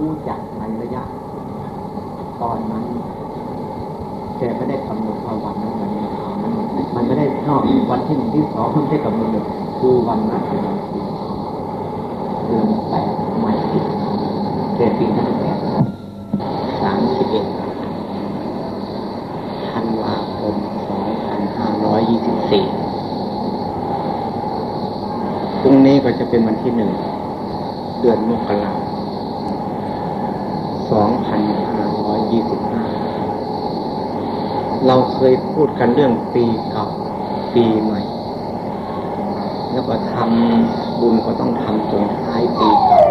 รู้จักในระยะ ตอนนั้นแต่ไม่ได้กำหนดวันนั้นวันนี้มันไม่ได้นอกวันที่หนึ่งที่สองมันไม่ได้กำหนดดูวันนั้นเดือนแปดไม่ผิดแต่ปีนั้นแปดสามสิบเอ็ดธันวาคมสองพันห้าร้อยยี่สิบสี่พรุ่งนี้ก็จะเป็นวันที่หนึ่งเดือนมกราคม 2525 เราเคยพูดกันเรื่องปีเก่าปีใหม่ แล้วก็ทำบุญก็ต้องทำจนท้ายปีเก่า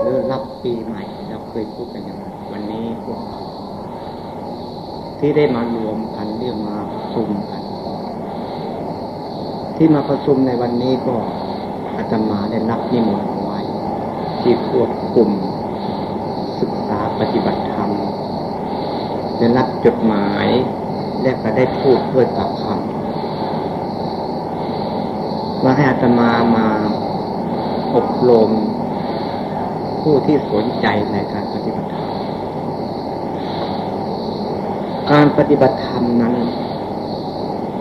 หรือรับปีใหม่ เราเคยพูดกันอย่างไรวันนี้พวกที่ได้มารวมกันเรื่องมาประชุมกัน ที่มาประชุมในวันนี้ก็อาตมาได้รับนิมนต์ไว้ที่พวกกลุ่ม ศึกษาปฏิบัติธรรมได้รับจดหมายและก็ได้พูดเพื่อตอบคำมาให้อาตมามาอบรมผู้ที่สนใจในการปฏิบัติธรรม การปฏิบัติธรรมนั้น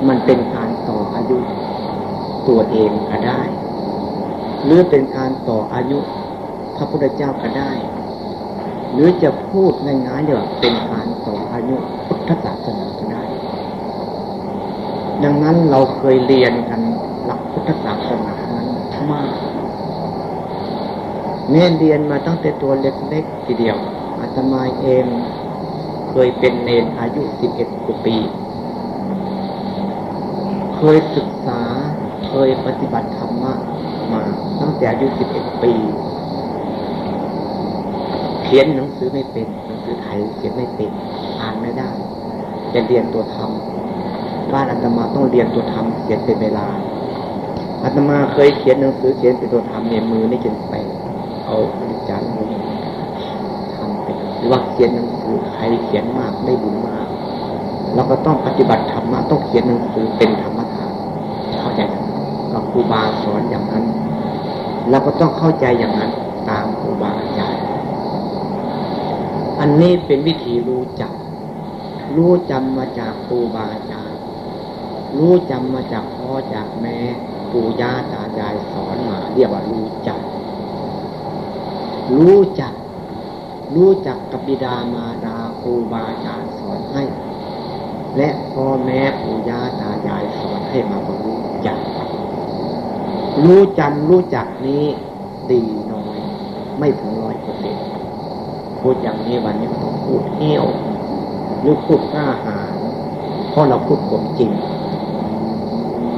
มันเป็นการต่ออายุตัวเองก็ได้ หรือเป็นการต่ออายุพระพุทธเจ้าก็ได้ หรือจะพูดง่ายๆเดี๋ยวเป็นการต่ออายุพุทธศาสนาก็ได้ ดังนั้นเราเคยเรียนกันหลักพุทธศาสนานั้นมากเน่เรียนมาตั้งแต่ตัวเล็กๆทีเดียวอาตมาเองเคยเป็นเนรอายุสิบเอ็ดกว่าปี เคยศึกษาเคยปฏิบัติธรรมะมาตั้งแต่อายุสิบเอ็ดปี ขียนหนังสือไม่เป็นหนังสือไทยเขียนไม่เป็นอ่านไม่ได้จะเรียนตัวธรรมบ้านอาตมาต้องเรียนตัวธรรมเขียนเป็นเวลาอาตมาเคยเขียนหนังสือเขียนเป็นตัวธรรมเนี่ยมือไม่จนไปเอาอาจารย์มือทำไปหรือว่าเขียนหนังสือใครเขียนมากได้บุญมากเราก็ต้องปฏิบัติธรรมะต้องเขียนหนังสือเป็นธรรมะเข้าใจกับครูบาสอนอย่างนั้น เราก็ต้องเข้าใจอย่างนั้น ตามครูบาอาจารย์ อันนี้เป็นวิธีรู้จัก รู้จำมาจากครูบาอาจารย์ รู้จำมาจากพ่อจากแม่ปู่ย่าตายายสอนมา เรียกว่ารู้จัก รู้จัก รู้จักกับบิดามารดาครูบาอาจารย์สอนให้ และพ่อแม่ปู่ย่าตายายสอนให้มารู้จัก รู้จำรู้จักนี้ดีน้อย ไม่ถึงร้อยเปอร์เซ็นต์ พูดอย่างนี้วันนี้ก็ต้องพูดเหี้ยวหรือพูดกล้าหาญเพราะเราพูดความจริง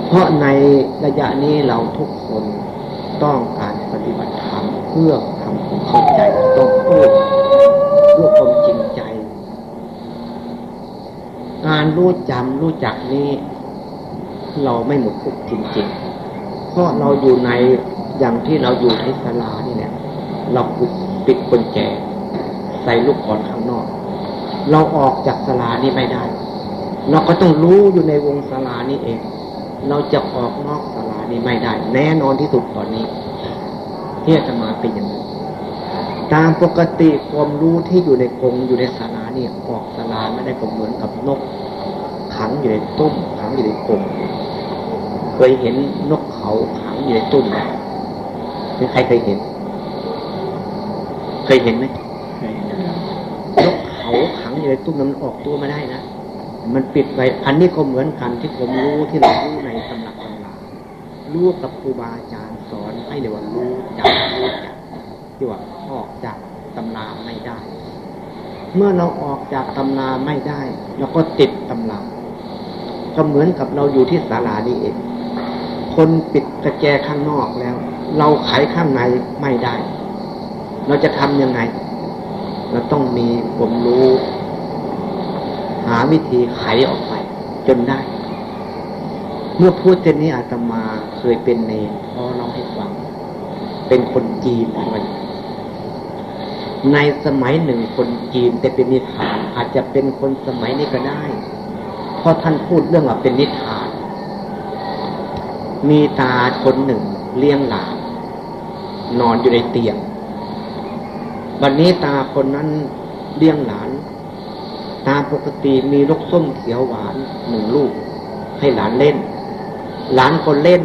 เพราะในระยะนี้เราทุกคนต้องการปฏิบัติธรรมเพื่อทำความเข้าใจต้องพูดด้วยความจริงใจ การรู้จำรู้จักนี้ เราไม่หมดทุกจริง ๆ เพราะเราอยู่ในอย่างที่เราอยู่ในศาลานี่เนี่ยเราปิดกุญแจ ใส่ลูกกอนข้างนอก เราออกจากศาลานี้ไม่ได้ เราก็ต้องรู้อยู่ในวงศาลานี้เอง เราจะออกนอกศาลานี้ไม่ได้ แน่นอนที่สุดตอนนี้ที่จะมาเป็นอย่างนั้นตามปกติความรู้ที่อยู่ในกรงอยู่ในศาลาเนี่ยออกศาลาไม่ได้ก็เหมือนกับนก ขังอยู่ในตุ้มขังอยู่ในกรงเคยเห็นนกเขาขังอยู่ในตุ้มไหมใครเคยเห็น เคยเห็นไหม เขาขังอยู่ในตุ้มนั้นออกตัวม่ได้นะมันปิดไว้อันนี้ก็เหมือนกันที่ผมรู้ที่เรารู้ในตำรับตำรารู้กับครูบาอาจารย์สอนให้เลยว่ารู้จักรู้จักที่ว่าออกจากตำราไม่ได้ เมื่อเราออกจากตำราไม่ได้เราก็ติดตำราก็เหมือนกับเราอยู่ที่ศาลานี่เอง คนปิดกระแจข้างนอกแล้ว เราไขข้างในไม่ได้ เราจะทำยังไง เราต้องมีผมรู้ หาวิธีไขออกไป จนได้ เมื่อพูดเช่นนี้อาตมาเคยเป็นเนรพ่อเราให้ฟัง เป็นคนจีนด้วยในสมัยหนึ่งคนจีนแต่เป็นนิทาน อาจจะเป็นคนสมัยนี้ก็ได้ เพราะท่านพูดเรื่องว่าเป็นนิทาน มีตาคนหนึ่งเลี้ยงหลาน นอนอยู่ในเตียงวันนี้ตาคนนั้นเลี้ยงหลาน ตามปกติมีลูกส้มเขียวหวานหนึ่งลูก ให้หลานเล่น หลานคนเล่น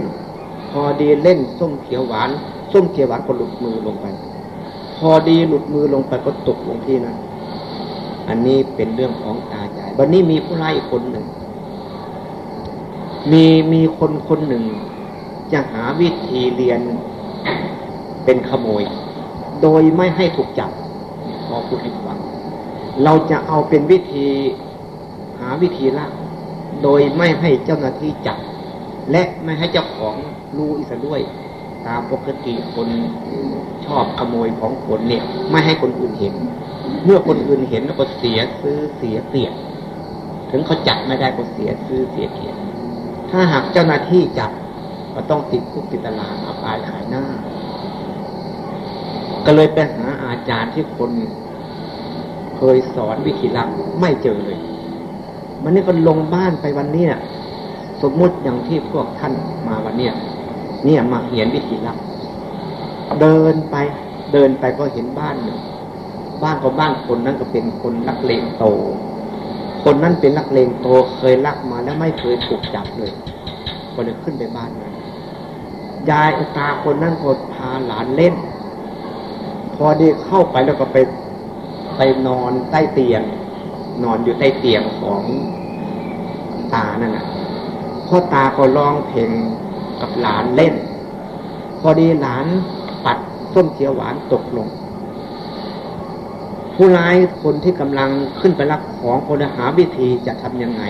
พอดีเล่นส้มเขียวหวาน ส้มเขียวหวานก็หลุดมือลงไป พอดีหลุดมือลงไปก็ตกลงที่นั้นอันนี้เป็นเรื่องของตาใจวันนี้มีผู้ร้ายอีกคนหนึ่ง มีมีคนคนหนึ่ง จะหาวิธีเรียนเป็นขโมย โดยไม่ให้ถูกจับพอพูดให้ฟัง เราจะเอาเป็นวิธีหาวิธีละ โดยไม่ให้เจ้าหน้าที่จับ และไม่ให้เจ้าของรู้อีกด้วย ตามปกติคนชอบขโมยของคนเนี่ย ไม่ให้คนอื่นเห็น เมื่อคนอื่นเห็นก็เสียซื้อเสียเปรียบถึงเขาจับไม่ได้ก็เสียซื้อเสียเกียรติถ้าหากเจ้าหน้าที่จับก็ต้องติดคุกติดตารางอับอายขายหน้า ก็เลยไปหาอาจารย์ที่คน เคยสอนวิธีลับไม่เจอเลยมันนี่ก็ลงบ้านไปวันเนี้ยสมมุติอย่างที่พวกท่านมาวันเนี้ยเนี่ยมาเหียนวิธีลับเดินไป เดินไปก็เห็นบ้านหนึ่งบ้านก็บ้านคนนั้นก็เป็นคนนักเลงโต คนนั้นเป็นนักเลงโตเคยลักมาแล้วไม่เคยถูกจับเลยก็เลยขึ้นไปบ้านนั้นยายตาคนนั้นก็พาหลานเล่น พอดีเข้าไปแล้วก็ไป ไปนอนใต้เตียง นอนอยู่ใต้เตียงของตานั่นน่ะพ่อตาก็ร้องเพลงกับหลานเล่น พอดีหลานปัดส้มเขียวหวานตกลง ผู้ร้ายคนที่กำลังขึ้นไปรับของคนหาวิธีจะทำยังไง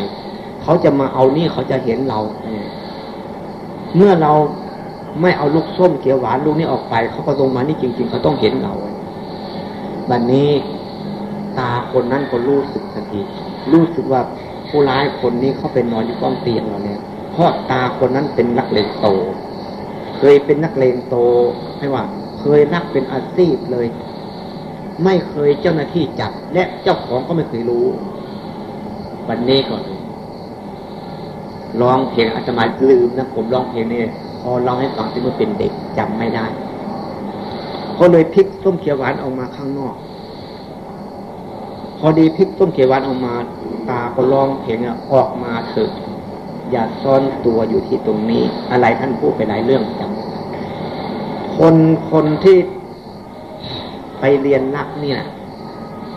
เขาจะมาเอานี่เขาจะเห็นเราเมื่อเราไม่เอาลูกส้มเขียวหวานลูกนี้ออกไป เขาก็ลงมานี่จริง ๆ เขาต้องเห็นเราบันนี้ คนนั้นก็รู้สึกทันที รู้สึกว่าผู้ร้ายคนนี้เขาเป็นนอนอยู่ก้องเตียงเราเนี่ยเพราะตาคนนั้นเป็นนักเลงโต เคยเป็นนักเลงโตไม่ว่า เคยนักเป็นอาชีพเลย ไม่เคยเจ้าหน้าที่จับ และเจ้าของก็ไม่เคยรู้ วันนี้ก่อนร้องเพลงอาตมาลืมนะผมร้องเพลงนี่พอร้องให้ฟังที่เมื่อเป็นเด็กจำไม่ได้ ก็เลยพลิกส้มเขียวหวานออกมาข้างนอก พอดีพลิกส้มเขวหวานออกมาตาก็ร้องเพลงออกมาเถอะอย่าซ่อนตัวอยู่ที่ตรงนี้ อะไรท่านพูดไปหลายเรื่องจำคนคนที่ไปเรียนรักเนี่ย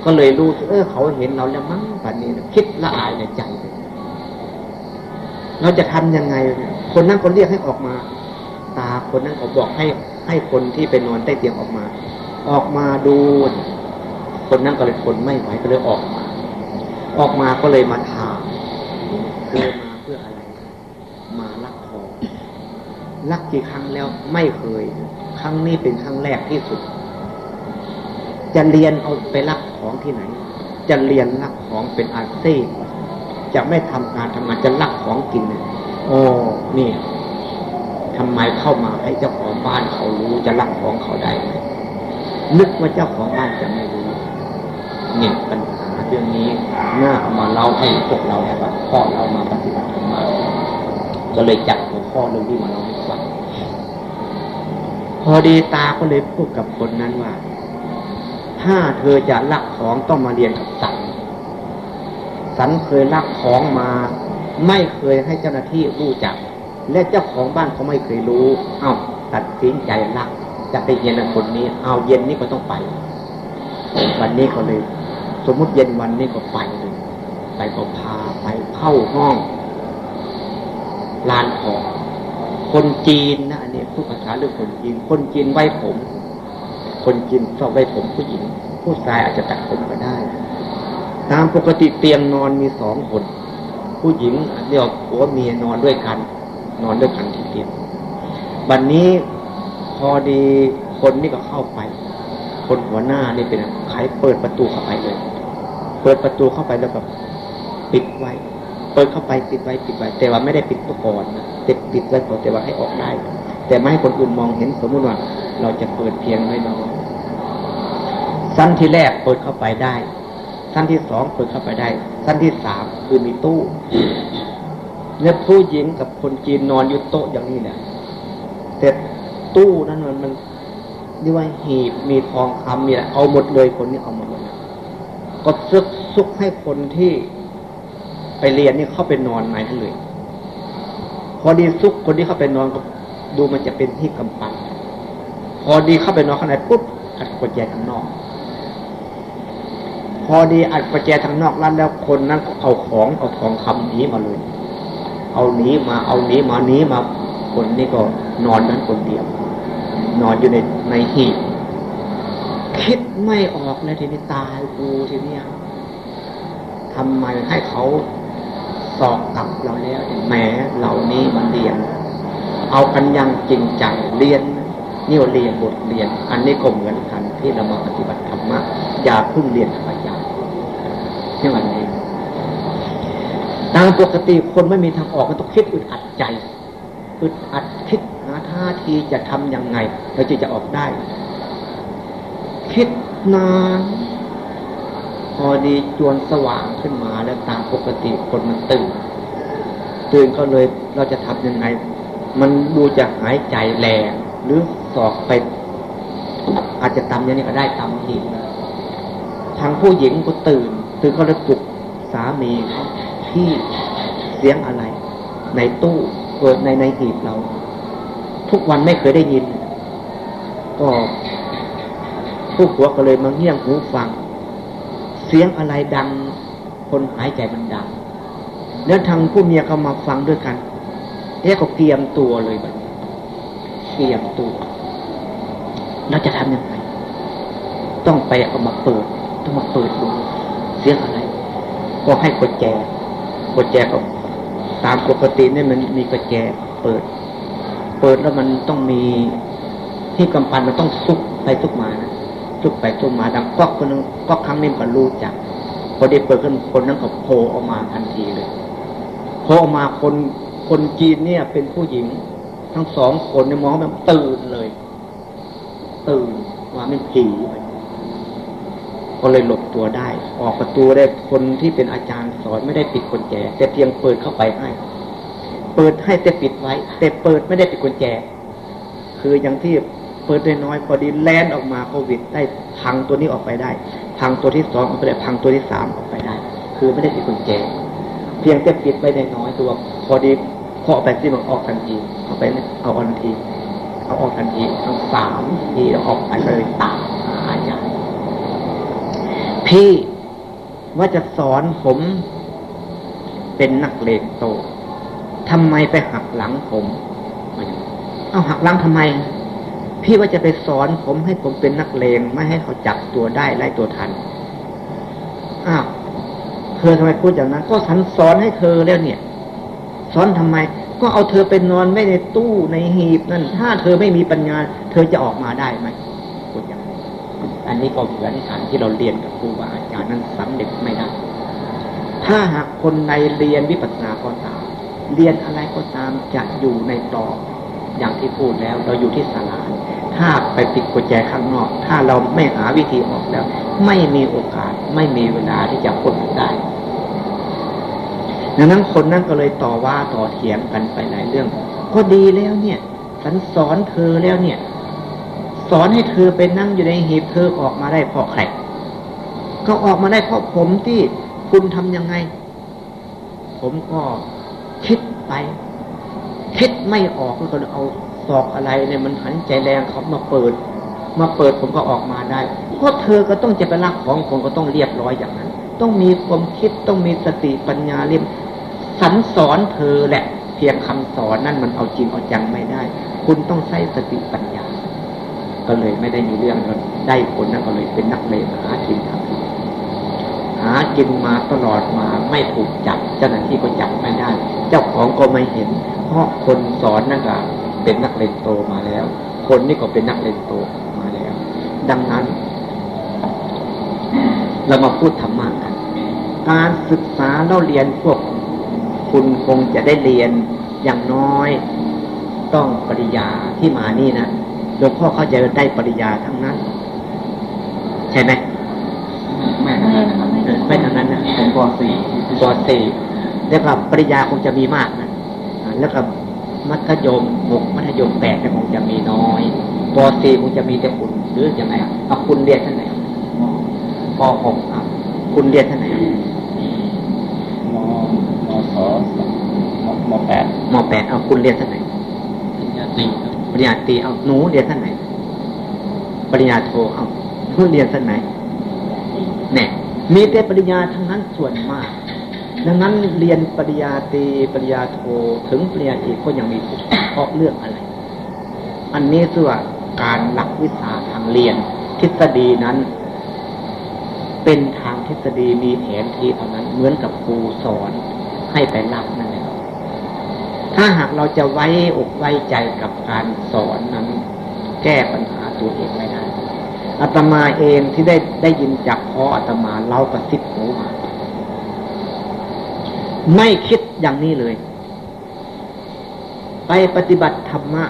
ก็เลยรู้เออเขาเห็นเราแล้วมั้งปัจนี้คิดละอายในใจเลยเราจะทำยังไงคนนั้นก็เรียกให้ออกมา ตาคนนั้นก็บอกให้ให้คนที่ไปนอนใต้เตียงออกมา ออกมาดู คนนั้นก็เลยทนไม่ไหวก็เลยออกมา ออกมาก็เลยมาถามเธอมาเพื่ออะไร มาลักของลักกี่ครั้งแล้วไม่เคย ครั้งนี้เป็นครั้งแรกที่สุด จะเรียนเอาไปลักของที่ไหน จะเรียนลักของเป็นอาชีพจะไม่ทำการทำงานจะลักของกินเนี่ยโอ้นี่ทำไมเข้ามาให้เจ้าของบ้านเขารู้จะลักของเขาได้ไหมนึกว่าเจ้าของบ้านจะไม่รู้ เนี่ยปัญหาเรื่องนี้น่าเอามาเล่าให้พวกเราแบบพ่อเรามาปฏิบัติธรรมก็เลยจัดหัวข้อเรื่องที่มาเล่าให้ฟังพอดีตาก็เลยพูดกับคนนั้นว่า ถ้าเธอจะลักของต้องมาเรียนกับสันสันเคยลักของมา ไม่เคยให้เจ้าหน้าที่รู้จัก และเจ้าของบ้านเขาไม่เคยรู้ เอา้าตัดสินใจลัก จะไปเย็นคนนี้ เอาเย็นนี้ก็ต้องไป วันนี้เขาเลย สมมุติเย็นวันนี้ก็ไปเลยไปก็พาไปเข้าห้องลานทองคนจีนนะอันนี้พูดภาษาเรื่องคนจีน คนจีนไว้ผม คนจีนชอบไว้ผมผู้หญิง ผู้ชายอาจจะตัดผมก็ได้ ตามปกติเตียงนอนมีสองคน ผู้หญิงเรียกผัวเมียนอนด้วยกัน นอนด้วยกันที่เตียงบัดนนี้พอดีคนนี่ก็เข้าไป คนหัวหน้านี่เป็นใครเปิดประตูเข้าไปเลย เปิดประตูเข้าไปแล้วแบบปิดไว้ เปิดเข้าไปปิดไว้ปิดไว้ แต่ว่าไม่ได้ปิดตัวก่อนนะติดปิดไว้ก่อนแต่ว่าให้ออกได้ แต่ไม่ให้คนอื่นมองเห็นสมมติว่า เราจะเปิดเพียงไม่น้อยสั้นที่แรกเปิดเข้าไปได้ชั้นที่สองเปิดเข้าไปได้ชั้นที่สามคือมีตู้เนี่ยผู้หญิงกับคนจีนนอนอยู่โต๊ะอย่างนี้เนี่ยแต่ตู้นั้นมันมันนี่ว่าหีบมีทองคำมีอะไรเอาหมดเลยคนนี้เอาหมดเลย ก็ซึกซุกให้คนที่ไปเรียนนี่เข้าไปนอนในนั้นเลยพอดีซุกคนที่เข้าไปนอนก็ดูมันจะเป็นที่กำปั้นพอดีเข้าไปนอนข้างในปุ๊บอัดกดแจทางนอก พอดีอัดกดแจทางนอกร้านแล้วคนนั้นก็เอาของเอาทองคำนี้มาเลย เอานี้มาเอานี้มานี้มาคนนี้ก็นอนนั้นคนเดียว นอนอยู่ในในหีบ คิดไม่ออกเลยทีนี้ตายกูทีนี้ทำไมให้เขาสอกกลับเราแล้วแหมเหล่านี้มันเรียน เอากันยังจริงจังเรียนนี่เรียนบทเรียน อันนี้ก็เหมือนกันที่เรามาปฏิบัติธรรมะอย่าเพิ่งเรียนธรรมยาที่วันนี้ตามปกติคนไม่มีทางออกก็ต้องคิดอึดอัดใจอึดอัดคิดหาท่าทีจะทํำยังไงเราจะจะออกได้ คิดนานพอดีจวนสว่างขึ้นมาแล้วตามปกติคนมันตื่น ตื่นก็เลยเราจะทำยังไง มันดูจะหายใจแรงหรือสอกไป อาจจะตำอย่างนี้ก็ได้ตำอีกทางผู้หญิงก็ตื่น ตื่นก็เลยปลุกสามีเขาที่เสียงอะไร ในตู้เกิดในในหีบเรา ทุกวันไม่เคยได้ยิน ก็ ผู้ผัวก็เลยมาเงี่ยงหูฟัง เสียงอะไรดัง คนหายใจมันดัง แล้วทางผู้เมียก็มาฟังด้วยกันเอ๊ะก็เตรียมตัวเลยแบบเตรียมตัว เราจะทำยังไง ต้องไปเอามาเปิด ต้องมาเปิดดูเสียงอะไร ก็ให้กดแจกดแจก็ตามปกติเนี่ยมันมีกระแจเปิด เปิดแล้วมันต้องมีที่กำปันมันต้องซุกไปซุกมานะ ซุกไปซุกมาดังก๊อกคนนึงก๊อกครั้งนี้ก็รู้จักพอได้เปิดขึ้นคนนั้นก็โผล่ออกมาทันทีเลยโผล่ออกมาคนคนจีนเนี่ย เป็นผู้หญิง ทั้งสองคนเนี่ยมองแบบตื่นเลย ตื่นว่าไม่ผีก็เลยหลบตัวได้ ออกประตูได้คนที่เป็นอาจารย์สอนไม่ได้ปิดกุญแจ แต่เพียงเปิดเข้าไปให้ เปิดให้แต่ปิดไว้ แต่เปิดไม่ได้ปิดกุญแจ คืออย่างที่ เปิดได้น้อยพอดีแลนออกมาโควิด ได้พังตัวนี้ออกไปได้ พังตัวที่สองออกไปได้พังตัวที่สามออกไปได้ คือไม่ได้ปิดกุญแจเพียงแต่ปิดไว้ได้น้อยตัวพอดีพอไปที่มันออกทันทีเอาไปเอาออกทันที เอาออกทันทีทั้งสามทีออกไปเลยตามอาจารย์พี่ว่าจะสอนผมเป็นนักเลงโตทำไมไปหักหลังผม เอาหักหลังทำไม พี่ว่าจะไปสอนผมให้ผมเป็นนักเลงไม่ให้เขาจับตัวได้ไล่ตัวทันอ้าวเธอทำไมพูดอย่างนั้น ก็ฉันสอนให้เธอแล้วเนี่ย สอนทำไม ก็เอาเธอไปนอนไม่ในตู้ในหีบนั่น ถ้าเธอไม่มีปัญญา เธอจะออกมาได้ไหมพูดอย่างนี้อันนี้ก็เหมือนกันที่เราเรียนกับครูบาอาจารย์นั้นสำเร็จไม่ได้ ถ้าหากคนในเรียนวิปัสสนาก็ตาม เรียนอะไรก็ตามจะอยู่ในตอ อย่างที่พูดแล้ว เราอยู่ที่ศาลาถ้าไปปิดกุญแจข้างนอก ถ้าเราไม่หาวิธีออกแล้ว ไม่มีโอกาสไม่มีเวลาที่จะพ้นได้ดังนั้นคนนั้นก็เลยต่อว่าต่อเถียงกันไปหลายเรื่อง ก็ดีแล้วเนี่ยฉันสอนเธอแล้วเนี่ย สอนให้เธอไปนั่งอยู่ในหีบเธอออกมาได้เพราะใครก็ออกมาได้เพราะผมที่คุณทำยังไง ผมก็คิดไป คิดไม่ออกก็เลยเอาศอกอะไรเนี่ยมันหันใจแรงเขามาเปิด มาเปิดผมก็ออกมาได้เพราะเธอก็ต้องจะไปรักของผมก็ต้องเรียบร้อยอย่างนั้น ต้องมีความคิดต้องมีสติปัญญาเรียมสันสอนเธอแหละ เพียงคำสอนนั่นมันเอาจริงเอาจังไม่ได้ คุณต้องใช้สติปัญญา ก็เลยไม่ได้มีเรื่องได้ผลนั่นก็เลยเป็นนักเลงหากินทำ หากินมาตลอดมาไม่ถูกจับเจ้าหน้าที่ก็จับไม่ได้ เจ้าของก็ไม่เห็น เพราะคนสอนนั่นก็เป็นนักเลงโตมาแล้ว คนนี่ก็เป็นนักเลงโตมาแล้ว ดังนั้น เรามาพูดธรรมะกันการศึกษาเราเรียนพวกคุณคงจะได้เรียนอย่างน้อยต้องปริญาที่มานี่นะหลวงพ่อเขาจะได้ปริญาทั้งนั้น ใช่ไหมไม่ไม่ทั้งนั้นนะผม ปสี่ปสี่แล้วก็ปริญาคงจะมีมากนะแล้วก็มัธยมหกมัธยมแปดคงจะมีน้อยปสี่คงจะมีแต่คุณหรือยังไงเอาคุณเรียนท่านไหนปหกครับคุณเรียนท่านไหนมมสมแปดมแปดเอาคุณเรียนท่านไหนปริญญาตรีปริญญาตรีเอาหนูเรียนท่านไหนปริญญาโทเอาหนูเรียนท่านไหนเนี่ย มีแต่ปริญญาทั้งนั้นส่วนมาก ดังนั้นเรียนปริญญาตรีปริญญาโทถึงปริญญาเอกก็ยังมีทุกเพราะเรื่องอะไร อันนี้คือว่าการหลักวิชาทางเรียน ทฤษฎีนั้น เป็นทางทฤษฎีมีแผนที่เท่านั้นเหมือนกับครูสอนให้ไปรับนั่นแหละถ้าหากเราจะไว้อกไว้ใจกับการสอนนั้น แก้ปัญหาตัวเองไม่ได้ อาตมาเองที่ได้ได้ยินจากพ่ออาตมาเล่ากระซิบหูมา ไม่คิดอย่างนี้เลย ไปปฏิบัติธรรมะ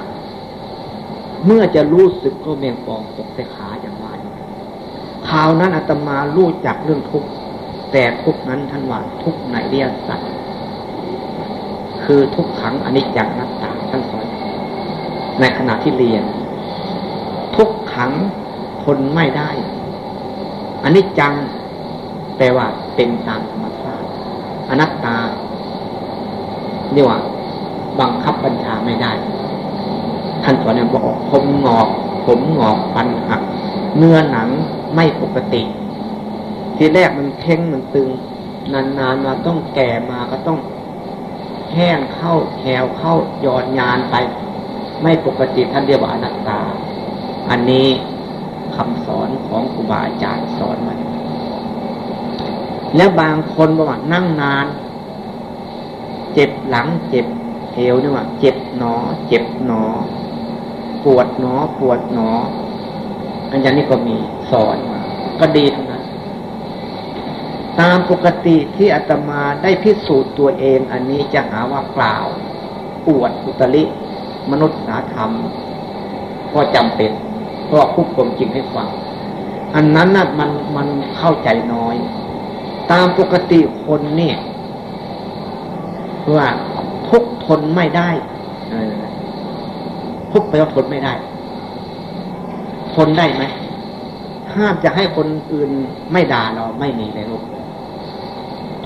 เมื่อจะรู้สึกก็เมงปองตกใส่ขาอย่างว่าคราวนั้นอาตมารู้จักเรื่องทุกข์แต่ทุกนั้นท่านว่าทุกในเรียสัตว์คือทุกขังอนิจจังนัตตาท่านสอนในขณะที่เรียน ทุกขัง ทนไม่ได้ อันนี้จังแปลว่าเป็นตามธรรมชาติอนัตตานี่ว่า บังคับบัญชาไม่ได้ ท่านสอนเนี่ยบอกผมงอก ผมงอกฟันหัก เนื้อหนังไม่ปกติ ทีแรกมันเข่งมันตึง นานๆมาต้องแก่มาก็ต้องแห้งเข้าแหวเข้าหยอดยานไป ไม่ปกติท่านเรียกว่าอนัตตา อันนี้ คำสอนของครูบาอาจารย์สอนมาแล้วบางคนบอกว่านั่งนาน เจ็บหลังเจ็บเอวเนี่ยว่าเจ็บหนอ เจ็บหนอ ปวดหนอ ปวดหนอ อันนี้ก็มีสอนมาก็ดีทั้งนั้นตามปกติที่อาตมาได้พิสูจน์ตัวเอง อันนี้จะหาว่ากล่าว ปวดอุตริมนุษยธรรม ก็จำเป็น ราะคุกความจริงให้ฟัง อันนั้นน่ะมันมันเข้าใจน้อย ตามปกติคนเนี่ยว่าทุกทนไม่ได้ทุกไปว่าทนไม่ได้ ทนได้ไหมห้ามจะให้คนอื่นไม่ด่าเราไม่มีในโลก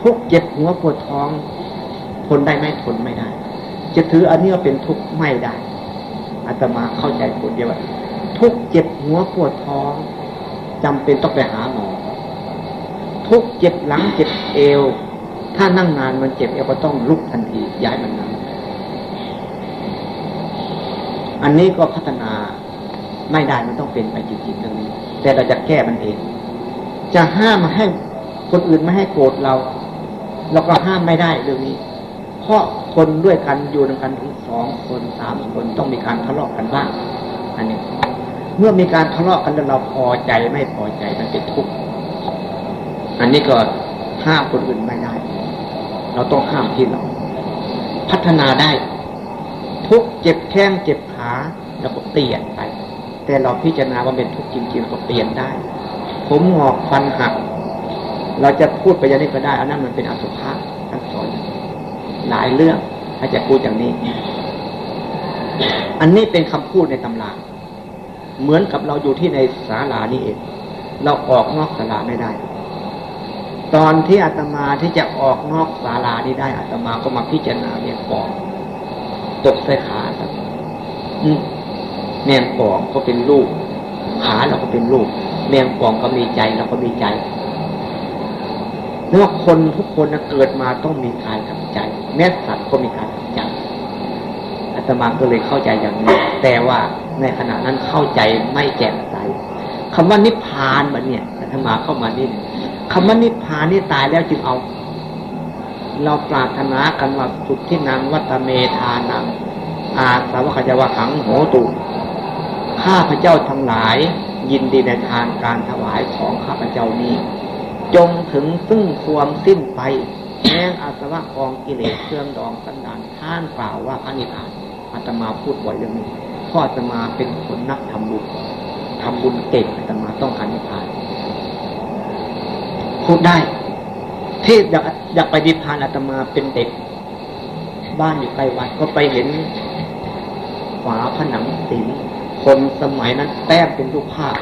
ทุกเจ็บหัวปวดท้อง ทนได้ไหมทนไม่ได้ จะถืออันนี้ว่าเป็นทุกข์ไม่ได้อาตมาเข้าใจคนเดียวว่า ทุกเจ็บหัวปวดท้องจำเป็นต้องไปหาหมอ ทุกเจ็บหลังเจ็บเอว ถ้านั่งนานมันเจ็บเอวก็ต้องลุกทันทีย้ายมันนั่งอันนี้ก็พัฒนาไม่ได้มันต้องเป็นไปจริงๆตรงนี้ แต่เราจะแก้มันเอง จะห้ามมาให้คนอื่นไม่ให้โกรธเรา เราก็ห้ามไม่ได้เรื่องนี้ เพราะคนด้วยกันอยู่ด้วยกันถึงสองคนสามคนต้องมีการทะเลาะกันบ้างอันนี้ เมื่อมีการทะเลาะกันแล้วเราพอใจไม่พอใจมันเป็นทุกข์อันนี้ก็ห้ามคนอื่นไม่ได้ เราต้องห้ามที่เรา พัฒนาได้ ทุกเจ็บแข้งเจ็บขาเราก็เปลี่ยนไป แต่เราพิจารณาว่าเป็นทุกข์จริงๆก็เปลี่ยนได้ ผมหงอกฟันหัก เราจะพูดไปยังนี้ก็ได้อันนั้นมันเป็นอสุภะท่านสอนหลายเรื่องถ้าจะพูดอย่างนี้ อันนี้เป็นคำพูดในตำรา เหมือนกับเราอยู่ที่ในศาลานี่เอง เราออกนอกศาลาไม่ได้ ตอนที่อาตมาที่จะออกนอกศาลานี้ได้อาตมาก็มาพิจารณาเนี่ยปอกตกใส่ขาอาตมาแมงปองก็เป็นลูกขาเราก็เป็นลูกแมงปองก็มีใจเราก็มีใจเนื่อคนทุกคนเกิดมาต้องมีกายกับใจ แม้สัตว์ก็มีกายกับใจอาตมาก็เลยเข้าใจอย่างนี้แต่ว่า ในขณะนั้นเข้าใจไม่แจ่มใสคำว่านิพพานมันเนี่ยอาตมาเข้ามานี่คำว่านิพพานนี่ตายแล้วจึงเอา เราปรารถนากันว่าสุดที่นางวัตเมธานังอาสาวกจาวขังโหตุข้าพระเจ้าทั้งหลาย ยินดีในทานการถวายของข้าพระเจ้านี้ จงถึงซึ่งความสิ้นไปแม้อาสวะกองกิเลสเครื่องดองสันดานท่านกล่าวว่าพระนิพพานอาตมาพูดบ่อยเรื่องนี้ พ่ออาตมาเป็นคนนักทำบุญทำบุญเก่งอาตมาต้องการนิพพานพูดได้ ที่อยากอยากไปนิพพานอาตมาเป็นเด็ก บ้านอยู่ใกล้วัดก็ไปเห็นฝาผนังสิมคนสมัยนั้นแต้มเป็นรูปภาพ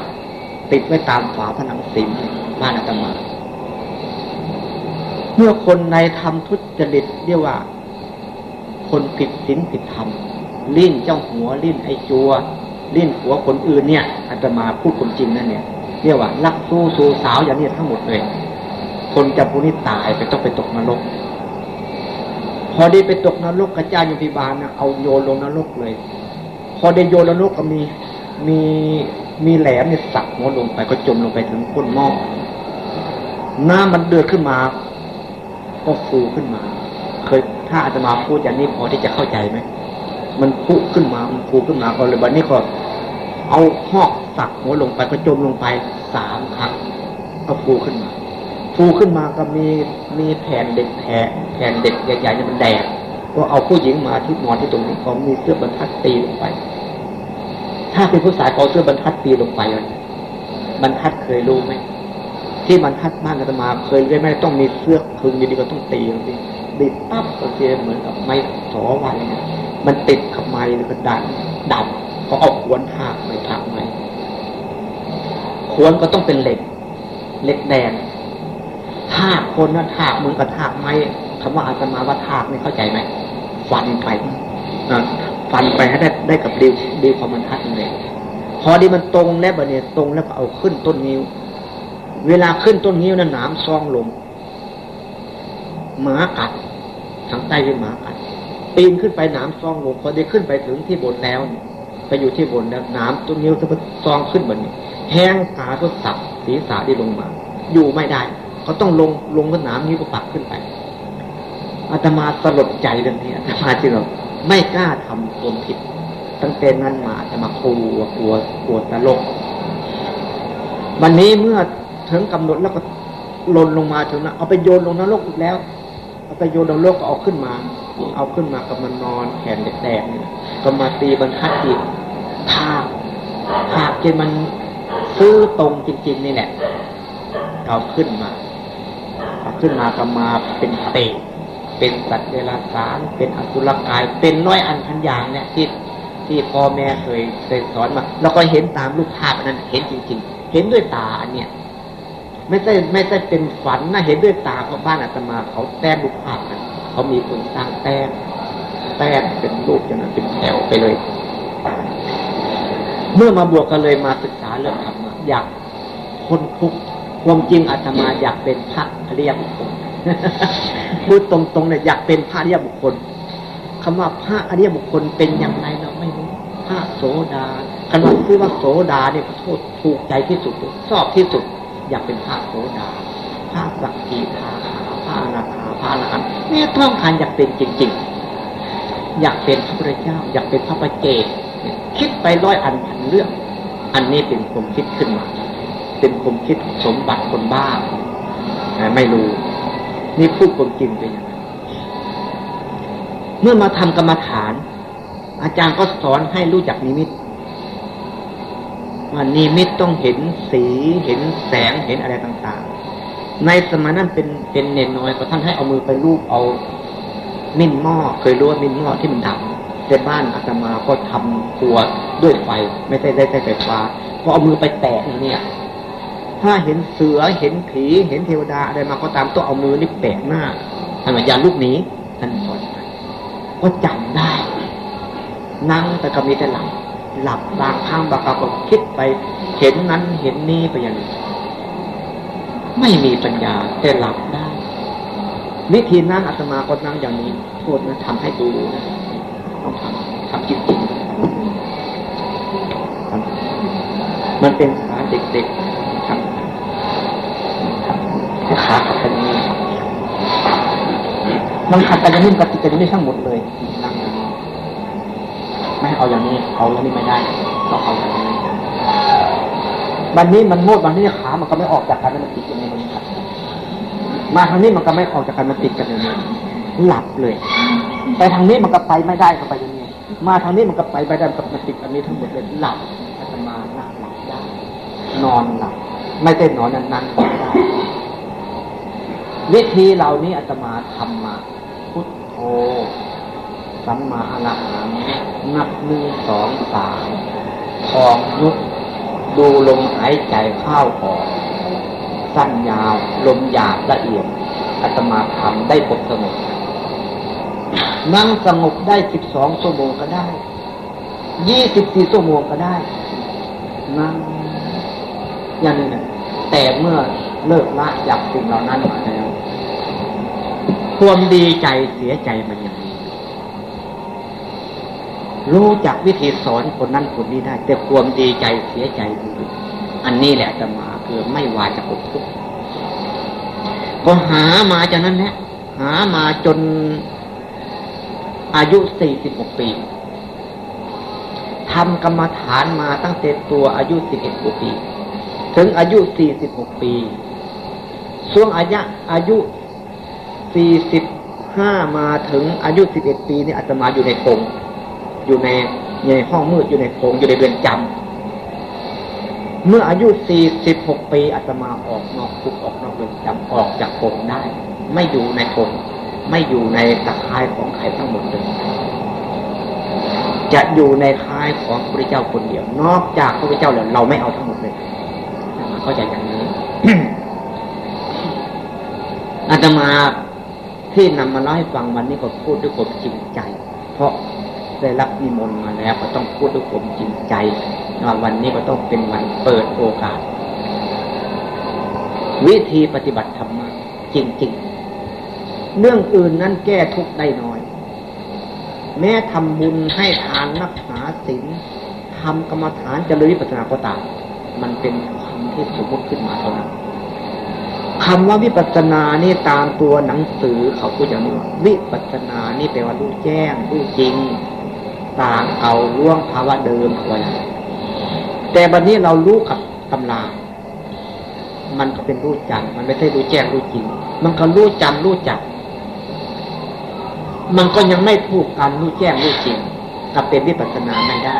ติดไว้ตามฝาผนังสิมบ้านอาตมา เมื่อคนในทำทุจริตเรียกว่า คนผิดศีลผิดธรรม ลิ้นเจ้าหัวลิ้นไอจัว ลิ้นหัวคนอื่นเนี่ยอาตมาพูดคนจริงนั่นเนี่ยเรียกว่ารักสู้สู้สาวอย่างนี้ทั้งหมดเลย คนจะผู้นี้ตายไปต้องไปตกนรก พอได้ไปตกนรกกระจายโยพิบาลนะเอาโยนลงนรกเลย พอได้โยนนรกก็มีมีมีแหลมเนี่ยสักหัวลงไปก็จมลงไปถึงก้นหม้อน้ำมันเดือดขึ้นมา ก็ฟูขึ้นมา เคยถ้าอาตมาพูดอย่างนี้พอที่จะเข้าใจไหม มันพุขึ้นมา มันฟูขึ้นมาก็เลยบัดนี้ก็เอาหอกสักหัวลงไปก็จมลงไปสามครั้งก็ฟูขึ้นมาฟูขึ้นมาก็มีมีแผ่นเด็กแผ่แผ่นเด็กใหญ่ๆเนี่ยมันแดงก็เอาผู้หญิงมาที่นอนที่ตรงนี้เขามีเสื้อบรรทัดตีลงไป ถ้าเป็นผู้ชายเขาเสื้อบรรทัดตีลงไปเลยบรรทัดเคยรู้ไหมที่บรรทัดบ้านอาตมาเคยเรียนไหมต้องมีเสื้อคึงดีๆก็ต้องตีลงไปดีปั๊บก็เจเหมือนกับไม้สอวันเนี่ย มันติดกับไม้แล้วก็ดันดับเขาเอาขวนหักไม่ผักไม้ขวนก็ต้องเป็นเหล็กเหล็กแดงถากคนนั้นถากมือกับถากไม้คำว่าอาตมาว่าถากนี่เข้าใจไหมฟันไปนะฟันไปให้ได้ได้กับดีดีความมันทัดเลยพอดีมันตรงแล้วบะเนี่ยตรงแล้วก็เอาขึ้นต้นนิ้ว เวลาขึ้นต้นนิ้วนั้นหนามซองลงหมากัดทางใต้เป็นหมากัด ปีนขึ้นไปหนามซองลงพอได้ขึ้นไปถึงที่บนแล้ว ไปอยู่ที่บนแล้วหนามต้นนิ้วจะซองขึ้นบนนี้แห้งตาก็สับศีรษะที่ลงมา อยู่ไม่ได้เขาต้องลงลงกับหนามนิ้วก็ปักขึ้นไปอาตมาสลดใจเรื่องนี้อาตมาจึงไม่กล้าทำความผิด ตั้งแต่นั้นมาอาตมากลัวกลัวกลัวตลก วันนี้เมื่อถึงกำหนดแล้วก็หล่นลงมาถึงนะเอาไปโยนลงนรกอีกแล้วเอาไปโยนลงโลกก็เอาขึ้นมา เอาขึ้นมาก็มานอนแขนแดกๆเนี่ยก็มาตีบรรทัดอีกถากถากจนมันซื้อตรงจริง ๆ นี่แหละเอาขึ้นมาเอาขึ้นมาก็มาเป็นเตะเป็นสัตว์เดรัจฉานเป็นอสุรกาย เป็นร้อยอันพันอย่างเนี่ยที่ที่พ่อแม่เคยเคยสอนมาเราก็เห็นตามรูปภาพนั้นเห็นจริง ๆ เห็นด้วยตาอันเนี้ยไม่ใช่ไม่ใช่เป็นฝันนะเห็นด้วยตาเพราะบ้านอาตมาเขาแต้มรูปภาพกัน เขามีคนสร้างแต้มแต้มเป็นรูปอย่างนั้นเป็นแถวไปเลย เมื่อมาบวกกันเลยมาศึกษาเรื่องธรรมะอยากคนทุกความจริงอาตมาอยากเป็นพระอริยบุคคลพูดตรงๆเนี่ยอยากเป็นพระอริยบุคคลคำว่าพระอริยบุคคลเป็นอย่างไรเราไม่รู้พระโสดาคำว่าคือว่าโสดาเนี่ยโทษถูกใจที่สุดชอบที่สุด อยากเป็นพระโสดาพระสักกีพระขาพระอนาคา พระอรหันต์แม่ต้องการอยากเป็นจริง ๆ อยากเป็นพระพุทธเจ้า อยากเป็นพระประเจกคิดไปร้อยอันพันเรื่อง อันนี้เป็นผมคิดขึ้นมา เป็นผมคิดสมบัติคนบ้า ไม่รู้ นี่พูดความจริงไปอย่างนั้นเมื่อมาทำกรรมฐาน อาจารย์ก็สอนให้รู้จักนิมิตว่านิมิตต้องเห็นสีเห็นแสงเห็นอะไรต่างๆ ในสมัยนั้นเป็นเป็นเนนน้อยก็ท่านให้เอามือไปรูปเอามิ้นหม้อเคยรู้ว่ามิ้นหม้อที่มันดับแต่บ้านอาตมาก็ทำครัวด้วยไฟไม่ได้ได้ใช้ไฟฟ้าพอเอามือไปแตะเนี่ยถ้าเห็นเสือเห็นผีเห็นเทวดาอะไรมาก็ตามต้องเอามือนี่แปะหน้าท่านว่าอย่าลูกนี้ท่านสอนก็จำได้ นั่งแต่ก็มีแต่หลับหลับบางครั้งบางครั้งก็คิดไป เห็นนั้นเห็นนี้ไปอย่างนี้ ไม่มีปัญญาแต่หลับได้ วิธีนั่งอาตมาก็นั่งอย่างนี้โทษนะทำให้ดูนะต้องทำทำจริงๆมันเป็นขาเด็กๆทำขาขัดกันนี้มันขัดกันย่างนี้กับติดกันย่างนี้ทั้งหมดเลยนั่งไม่เอาอย่างนี้เอาอย่างนี้ไม่ได้ต้องเอาอย่างนี้ วันนี้มันงดวันนี้ขา มันก็ไม่ออกจากกันมันติดกันในมันขัดมาทางนี้มันก็ไม่ออกจากกันมันติดกันเลยหลับเลย ไปทางนี้มันก็ไปไม่ได้ก็ไปอย่างนี้มาทางนี้มันก็ไปไปได้กับมันติดอันนี้ทั้งหมดเลยหลับอาตมาหลับหลับได้นอนหลับไม่ได้นอนนานๆก็ได้วิธีเหล่านี้อาตมาทำมา พุทโธสัมมาอรหังนับหนึ่งสองสามคองยุบ ดูลมหายใจเข้าออก สั้นยาว ลมหยาบละเอียดอาตมาทำได้ปกสงบนั่งสงบได้สิบสองชั่วโมงก็ได้ยี่สิบสี่ชั่วโมงก็ได้นั่งอย่างนี้นะแต่เมื่อเลิกละจากสิ่งเหล่านั้นมาแล้วความดีใจเสียใจมันย่าง รู้จักวิธีสอนคนนั้นคนนี้ได้ แต่ความดีใจเสียใจมีอันนี้แหละจะมาคือไม่วาจะปกทุกข์ก็หามาจากนั้นแหละหามาจนอายุสี่สิบหกปีทำกรรมฐานมาตั้งแต่ตัวอายุสิบเอ็ดปี ถึงอายุสี่สิบหกปีช่วงอายุอายุสี่สิบห้ามาถึงอายุสิบเอ็ดปีนี่อาตมาอยู่ในโพง อยู่ในในห้องมืดอยู่ในโพงอยู่ในเรือนจำเมื่ออายุสี่สิบหกปีอาตมาออกนอกคุกออกนอกเรือนจำออกจากโพงได้ ไม่อยู่ในโพงไม่อยู่ในตะคายของใครทั้งหมดเลยจะอยู่ในคายของพระเจ้าคนเดียว นอกจากพระเจ้าแล้วเราไม่เอาทั้งหมดเลยเข้าใจอย่างนี้อาตมาที่นำมาเล่าให้ฟังวันนี้ก็พูดด้วยความจริงใจ ได้รับนิมนต์มาแล้วก็ต้องพูดด้วยความจริงใจว่าวันนี้ก็ต้องเป็นวันเปิดโอกาส วิธีปฏิบัติธรรมจริงๆ เรื่องอื่นนั้นแก้ทุกได้น้อย แม้ทำบุญให้ทานรักษาศีลทำกรรมฐานเจริญวิปัสสนาก็ตามมันเป็นคำที่สมมติขึ้นมาเท่านั้นคำว่าวิปัสสนานี่ตามตัวหนังสือเขาพูดอย่างนี้ว่าวิปัสสนานี่แปลว่ารู้แจ้งรู้จริง ต่างเอาล่วงภาวะเดิมเอาไว้แต่บัดนนี้เรารู้กับตำรามันก็เป็นรู้จัก มันไม่ใช่รู้แจ้งรู้จริง มันก็รู้จำรู้จัก มันก็ยังไม่พูดกันรู้แจ้งรู้จริง กับเป็นวิปัสสนาไม่ได้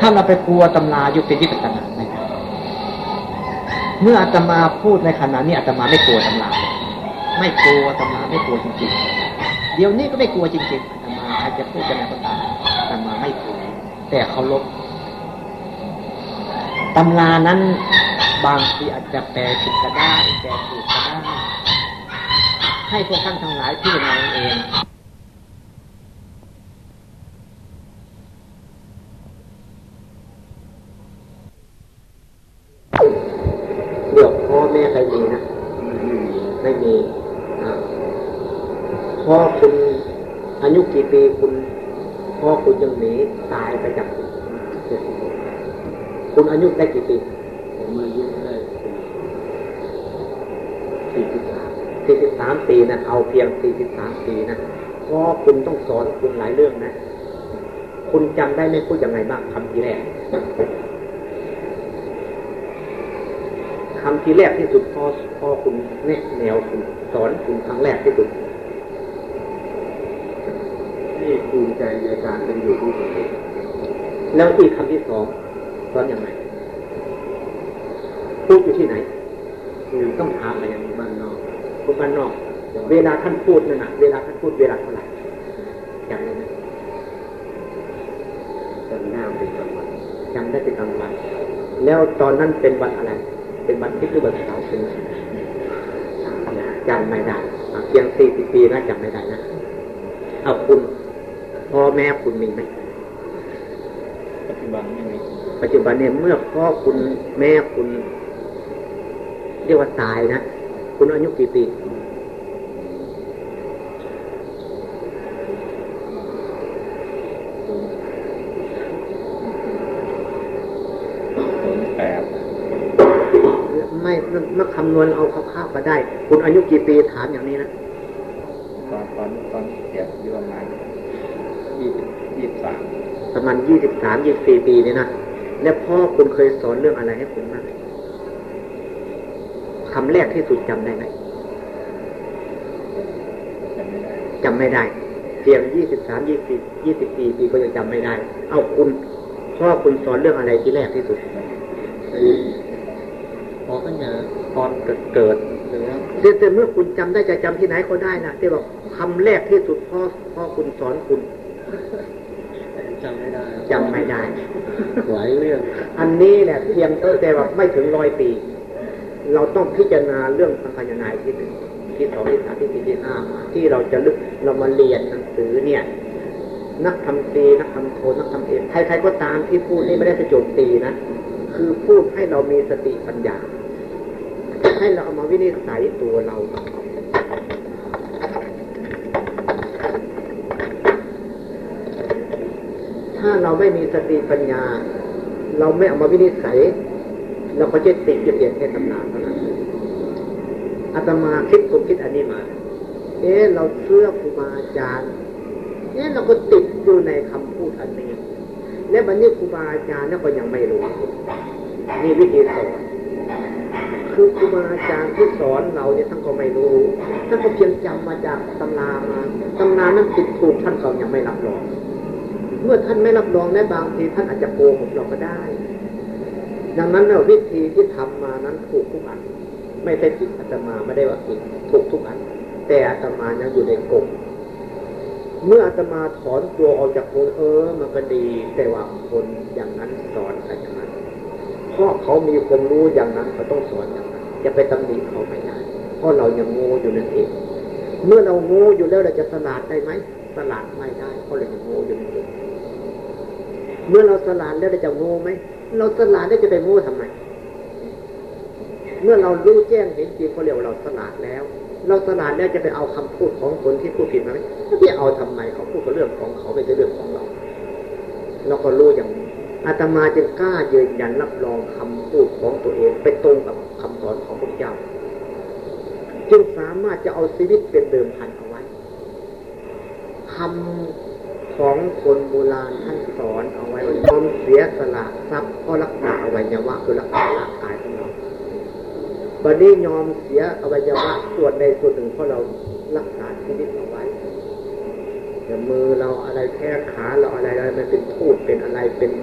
ถ้าเราไปกลัวตำราอยู่เป็นวิปัสสนาไม่ได้ เมื่ออาตมาพูดในขณะนี้อาตมาไม่กลัวตำรา ไม่กลัวตำราไม่กลัวจริงๆ เดี๋ยวนี้ก็ไม่กลัวจริงๆอาตมาอาจจะพูดกันในภาษาอาตมาไม่กลัว แต่เขาลบตำรานั้นบางทีอาจจะแปลผิดก็ได้แปลถูกก็ได้ให้พวกท่านทั้งหลายพิจารณาเองเดี๋ยวพ่อแม่ใครมีนะไม่มีพ่อคุณอายุกี่ปีคุณ พ่อคุณยังหนีตายไปจากคุณคุณอายุได้กี่ปีผมอายุได้สี่สิบสามสี่สิบสามปีนะเอาเพียงสี่สิบสามปีนะพ่อคุณต้องสอนคุณหลายเรื่องนะ คุณจำได้ไหมพูดยังไงบ้างคำทีแรกคำทีแรกที่สุดพ่อพ่อคุณแนะแนวคุณสอนคุณครั้งแรกที่สุด ที่ภูมิ ใจในการเป็นอยู่ของผมแล้วอีกคำที่สองสอนอยังไงพูดอยู่ที่ไหนหรือต้องถามอะไรอย่างนี้บ้านนอกคนบ้านนอก เวลาท่านพูดนั่นนะเวลาท่านพูดเวลาเท่าไหร่จำได้ไหมจำหน้าเป็นจังหวัดจำได้เป็นกลางวัน แล้วตอนนั้นเป็นวันอะไร เป็นวันที่หรือวันเสาร์เป็นวันจำไม่ได้อะเพียงสี่สิบปีนะจำไม่ได้นะ เอาคุณ พ่อแม่คุณมีไหมปัจจุบันไม่มีปัจจุบันเนี่ยเมื่อพ่อคุณแม่คุณ เรียกว่าตายนะ คุณอายุกี่ปีผมแปดไม่เมื่อคำนวณเอาคร่าวๆก็ได้ คุณอายุกี่ปีถามอย่างนี้นะ ตอนตอนตอนเสียอยู่ประมาณ ยี่สิบยี่สิบสามประมาณยี่สิบสามยี่สี่ปีเนี่ยนะแล้วพ่อคุณเคยสอนเรื่องอะไรให้คุณบ้างคำแรกที่สุดจำได้ไหมจำไม่ได้จำไม่ได้เพียงยี่สิบสามยี่สิบยี่สิบสี่ปีก็ยังจำไม่ได้ เอาคุณพ่อคุณสอนเรื่องอะไรที่แรกที่สุดพอตั้งแต่ตอนเกิดเกิดหรือว่าแต่แต่เมื่อคุณจำได้จะจำที่ไหนก็ได้นะที่บอกคำแรกที่สุดพ่อพ่อคุณสอนคุณ จำไม่ได้จำไม่ได้ หลายเรื่อง อันนี้แหละเพียงแต่ว่าไม่ถึงร้อยปี เราต้องพิจารณาเรื่องสังขยานายที่หนึ่งที่สองที่สามที่สี่ที่ห้ามาที่เราจะลึกเรามาเรียนหนังสือเนี่ย นักทำตีนักทำโทนักทำเอกใครๆก็ตามที่พูดนี่ไม่ได้จะโจมตีนะคือพูดให้เรามีสติปัญญา ให้เราเอามาวินิจฉัยตัวเรา ถ้าเราไม่มีสติปัญญา เราไม่เอามาวินิจฉัยเราก็จะติดจะเปลี่ยนแค่ตำนานเท่านั้นอาตมาคิดผมคิดอันนี้มา เอ๊ะเราเชื่อครูบาอาจารย์เอ๊ะเราก็ติดอยู่ในคำพูดอันนี้ และบัดนี้ครูบาอาจารย์นั่นก็ยังไม่รู้นี่วิธีสอนคือครูบาอาจารย์ที่สอนเราเนี่ยท่านก็ไม่รู้ท่านก็เพียงจำมาจากตำรามาตำรานั้นติดถูกท่านก็ยังไม่รับรอง เมื่อท่านไม่รับรองและบางทีท่านอาจจะโกหกเราก็ได้ ดังนั้นเราวิธีที่ทำมานั้นถูกทุกอัน ไม่ใช่ผิดอาตมาไม่ได้ว่าผิดถูกทุกอัน แต่อาตมายังอยู่ในกลุ่มเมื่ออาตมาถอนตัวออกจากคนเออ มันก็ดี แต่ว่าคนอย่างนั้นสอนกันอย่างนั้นเพราะเขามีความรู้อย่างนั้นเขาต้องสอนอย่างนั้นจะไปตำหนิเขาไม่ได้เพราะเรายังโง่อยู่นั่นเอง เมื่อเราโง่อยู่แล้วเราจะสลาดได้ไหมสลาดไม่ได้เพราะเรายังโง่อยู่นั่นเอง เมื่อเราสลาดแล้วเราจะโง่ไหมเราสลาดแล้วจะไปโง่ทำไม เมื่อเรารู้แจ้งเห็นจริงเขาเรียกว่าเราสลาดแล้ว เราสลาดแล้วจะไปเอาคำพูดของคนที่พูดผิดมาไหมไม่เอาทำไมเขาพูดกับเรื่องของเขาไม่ใช่เรื่องของเรา เราก็รู้อย่างนี้อาตมาจึงกล้ายืนยันรับรองคำพูดของตัวเองไปตรงกับคำสอนของพระเจ้า จึงสามารถจะเอาชีวิตเป็นเดิมพันเอาไว้คำ ของคนโบราณท่านสอนเอาไว้ว่ายอมเสียสละทรัพย์ก็รักษาอวัยวะคือรักษาร่างกายของเราบัดนี้ยอมเสียอวัยวะส่วนใดส่วนหนึ่งเพราะเรารักษาชีวิตเอาไว้แต่มือเราอะไรแค่ขาเราอะไรอะไรมันเป็นทูดเป็นอะไรเป็น